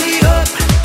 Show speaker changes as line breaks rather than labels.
me up.